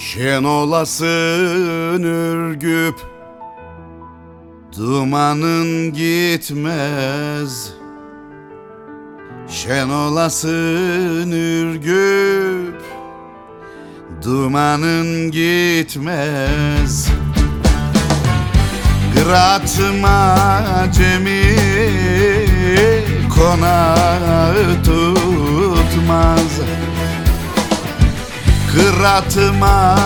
Şen olasın ürgüp Dumanın gitmez. Şen olasın ürgüp Dumanın gitmez. Gratıma cemi konağı tutmaz Kıratıma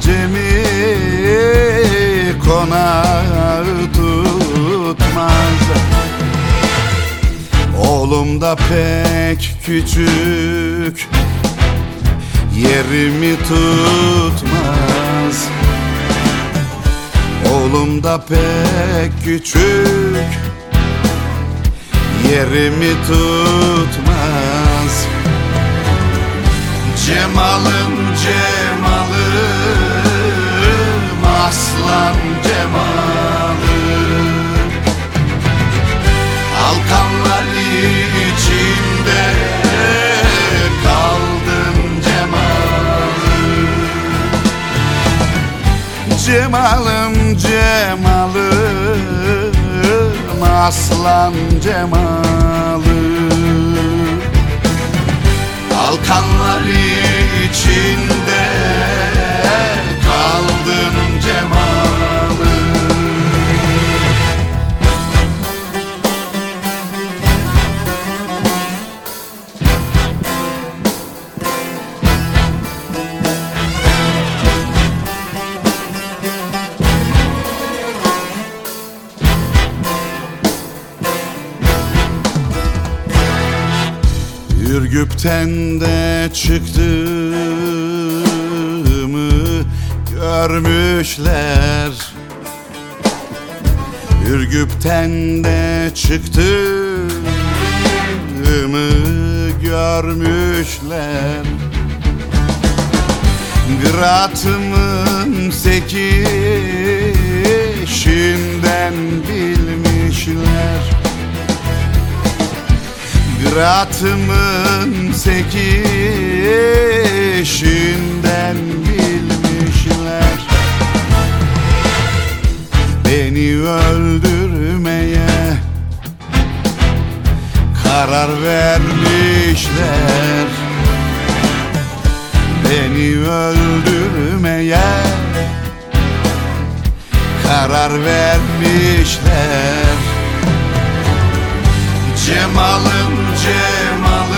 cemi konağı tutmaz. Oğlum da pek küçük Yerimi tutmaz. Oğlum da pek küçük Yerimi tutmaz Cemalım Cemalım Aslan Cemalım. Alkanlar içinde kaldın Cemalım. Cemalım Cemalım Aslan Cemalım. Alkanlar içinde Ürgüp'ten de çıktığımı görmüşler. Ürgüp'ten de çıktığımı görmüşler. Gratımın sekişinden bilmişler Gratımın sekişinden bilmişler. Beni öldürmeye karar vermişler. Beni öldürmeye karar vermişler Cemalım Cemalım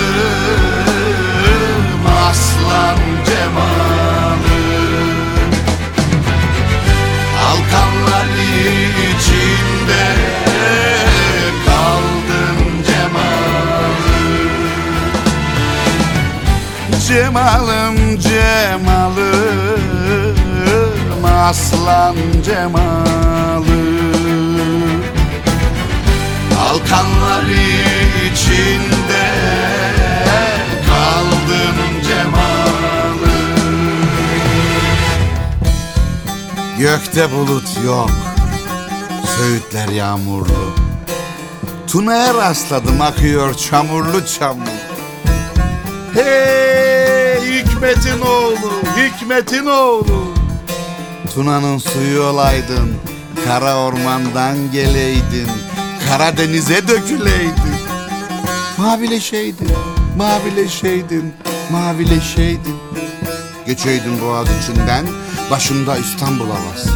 Aslan Cemalım. Alkanlar içinde kaldın Cemalım. Cemalım Cemalım Aslan Cemalım Alkanlar içinde kaldın Cemalım Gökte bulut yok Söğütler yağmurlu. Tuna'ya rastladım akıyor çamurlu çamur. Hey Hikmet'in oğlu Hikmet'in oğlu. Tuna'nın suyu olaydın Kara ormandan geleydin Karadeniz'e döküleydin Mavileşeydin Mavileşeydin Mavileşeydin Geçeydin boğaz içinden Başında İstanbul havası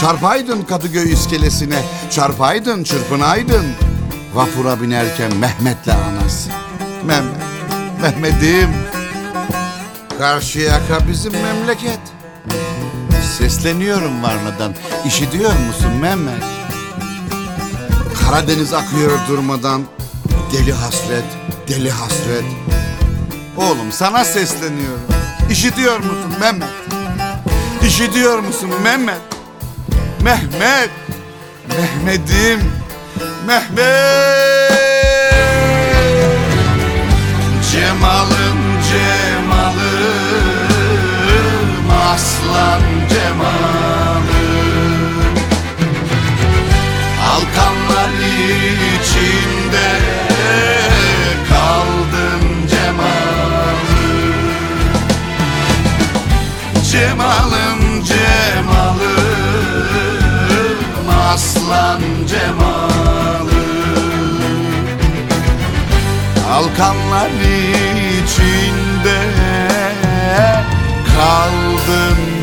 Çarpaydın Kadıköy iskelesine Çarpaydın çırpınaydın. Vapura binerken Mehmet'le anası Mehmet Mehmet'im. Karşıyaka bizim memleket. Sesleniyorum Varna'dan İşitiyor musun Mehmet? Karadeniz akıyor durmadan. Deli hasret, deli hasret. Oğlum sana sesleniyorum. İşitiyor musun Mehmet? İşitiyor musun Mehmet? Mehmet! Mehmet'im! Mehmet! Cemalım Cemalım Cemalım cemalım Aslan cemalım. Kalkanlar içinde kaldım.